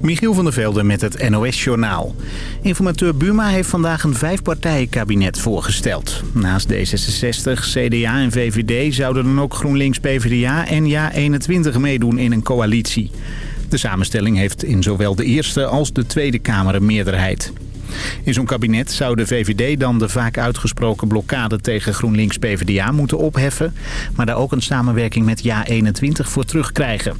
Michiel van der Velde met het NOS-journaal. Informateur Buma heeft vandaag een vijfpartijenkabinet voorgesteld. Naast D66, CDA en VVD zouden dan ook GroenLinks, PvdA en JA21 meedoen in een coalitie. De samenstelling heeft in zowel de Eerste als de Tweede Kamer een meerderheid. In zo'n kabinet zou de VVD dan de vaak uitgesproken blokkade tegen GroenLinks-PVDA moeten opheffen... maar daar ook een samenwerking met JA21 voor terugkrijgen.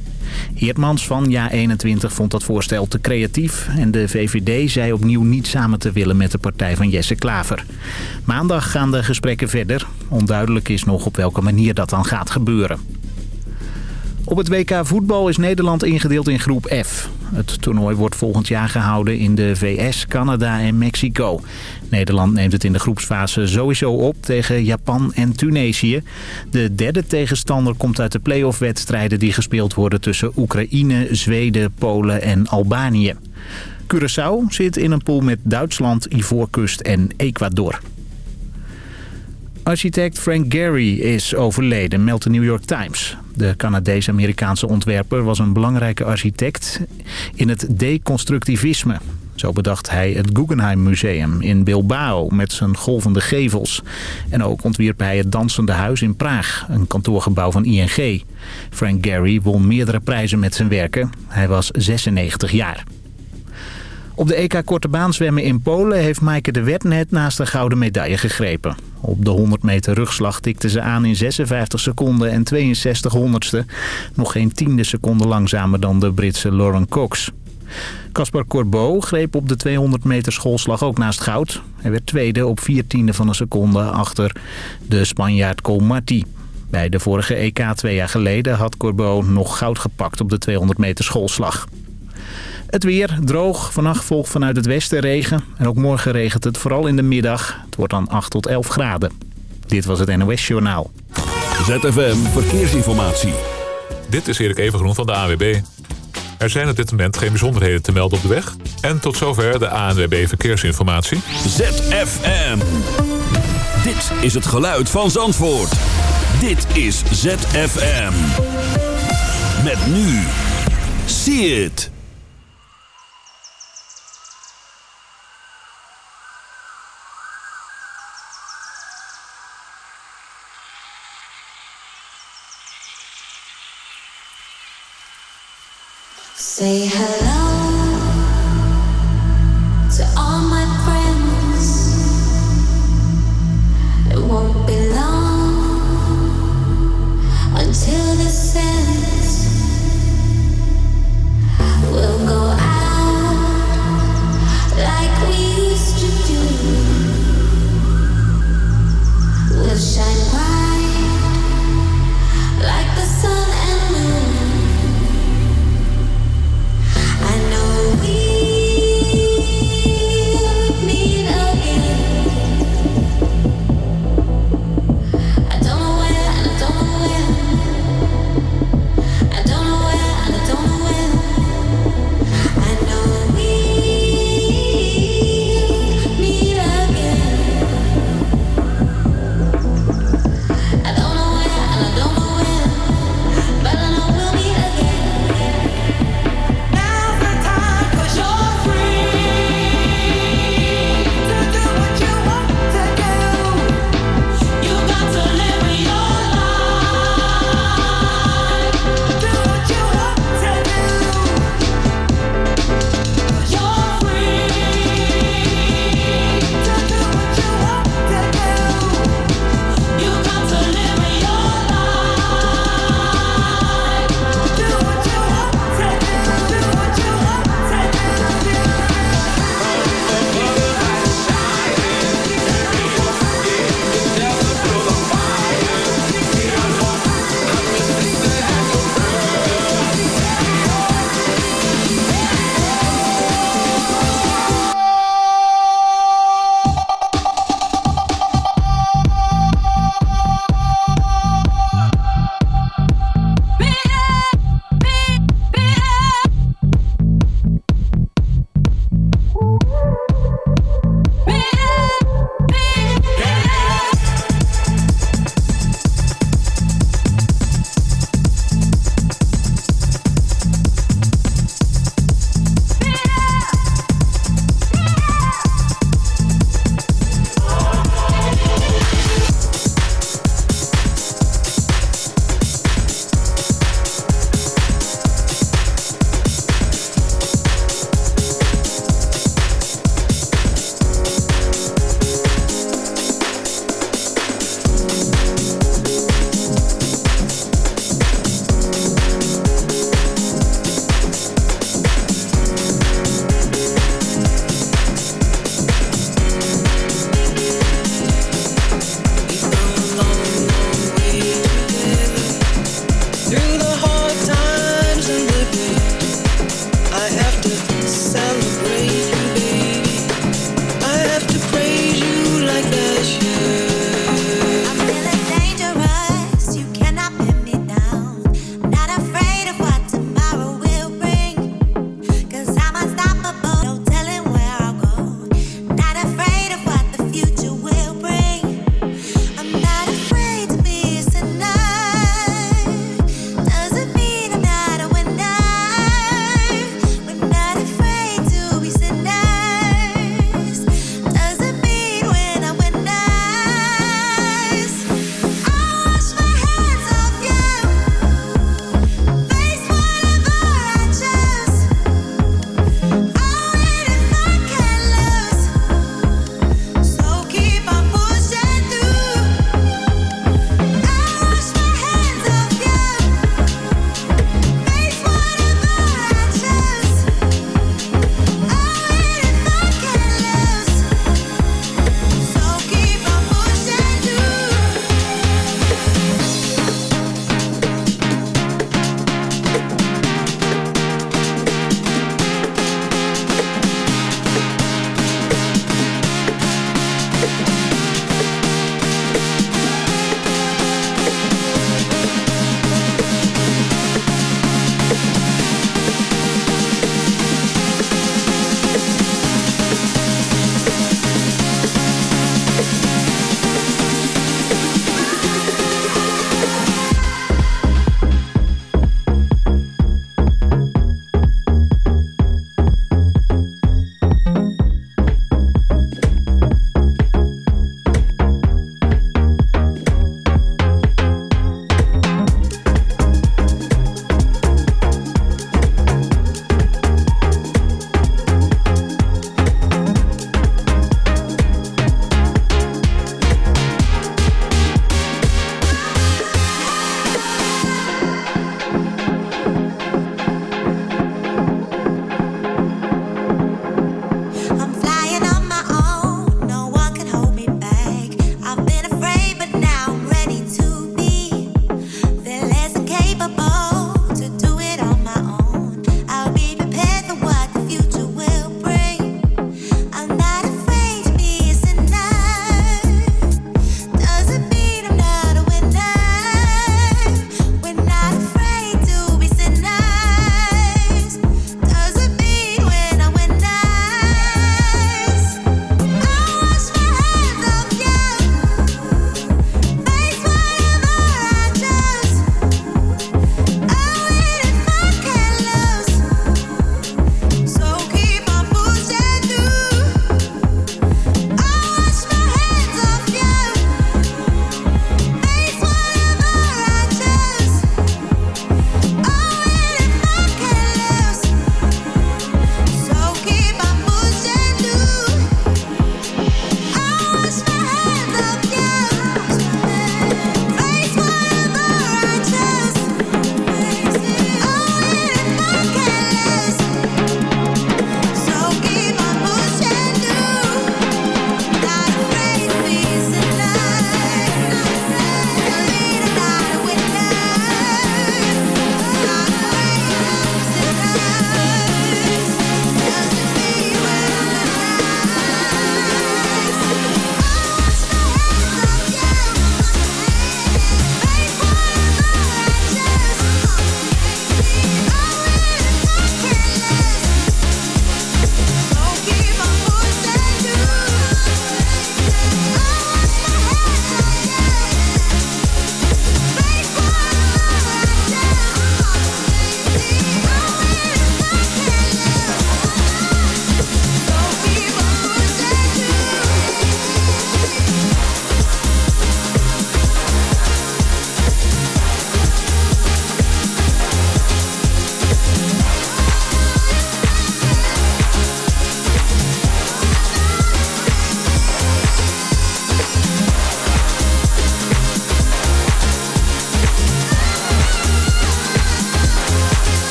Heertmans van JA21 vond dat voorstel te creatief... en de VVD zei opnieuw niet samen te willen met de partij van Jesse Klaver. Maandag gaan de gesprekken verder. Onduidelijk is nog op welke manier dat dan gaat gebeuren. Op het WK voetbal is Nederland ingedeeld in groep F. Het toernooi wordt volgend jaar gehouden in de VS, Canada en Mexico. Nederland neemt het in de groepsfase sowieso op tegen Japan en Tunesië. De derde tegenstander komt uit de play-off wedstrijden die gespeeld worden tussen Oekraïne, Zweden, Polen en Albanië. Curaçao zit in een pool met Duitsland, Ivoorkust en Ecuador. Architect Frank Gehry is overleden, meldt de New York Times. De Canadees-Amerikaanse ontwerper was een belangrijke architect in het deconstructivisme. Zo bedacht hij het Guggenheim Museum in Bilbao met zijn golvende gevels. En ook ontwierp hij het Dansende Huis in Praag, een kantoorgebouw van ING. Frank Gehry won meerdere prijzen met zijn werken. Hij was 96 jaar. Op de EK Korte Baan zwemmen in Polen heeft Maaike de Wet net naast de gouden medaille gegrepen. Op de 100 meter rugslag tikte ze aan in 56 seconden en 62 honderdste. Nog geen tiende seconde langzamer dan de Britse Lauren Cox. Caspar Corbeau greep op de 200 meter schoolslag ook naast goud. Hij werd tweede op vier tiende van een seconde achter de Spanjaard Colmarti. Bij de vorige EK twee jaar geleden had Corbeau nog goud gepakt op de 200 meter schoolslag. Het weer droog. Vannacht volgt vanuit het westen regen. En ook morgen regent het vooral in de middag. Het wordt dan 8 tot 11 graden. Dit was het NOS Journaal. ZFM Verkeersinformatie. Dit is Erik Evengroen van de AWB. Er zijn op dit moment geen bijzonderheden te melden op de weg. En tot zover de ANWB Verkeersinformatie. ZFM. Dit is het geluid van Zandvoort. Dit is ZFM. Met nu. See it. Say hello to all my friends. It won't be long until this ends. We'll go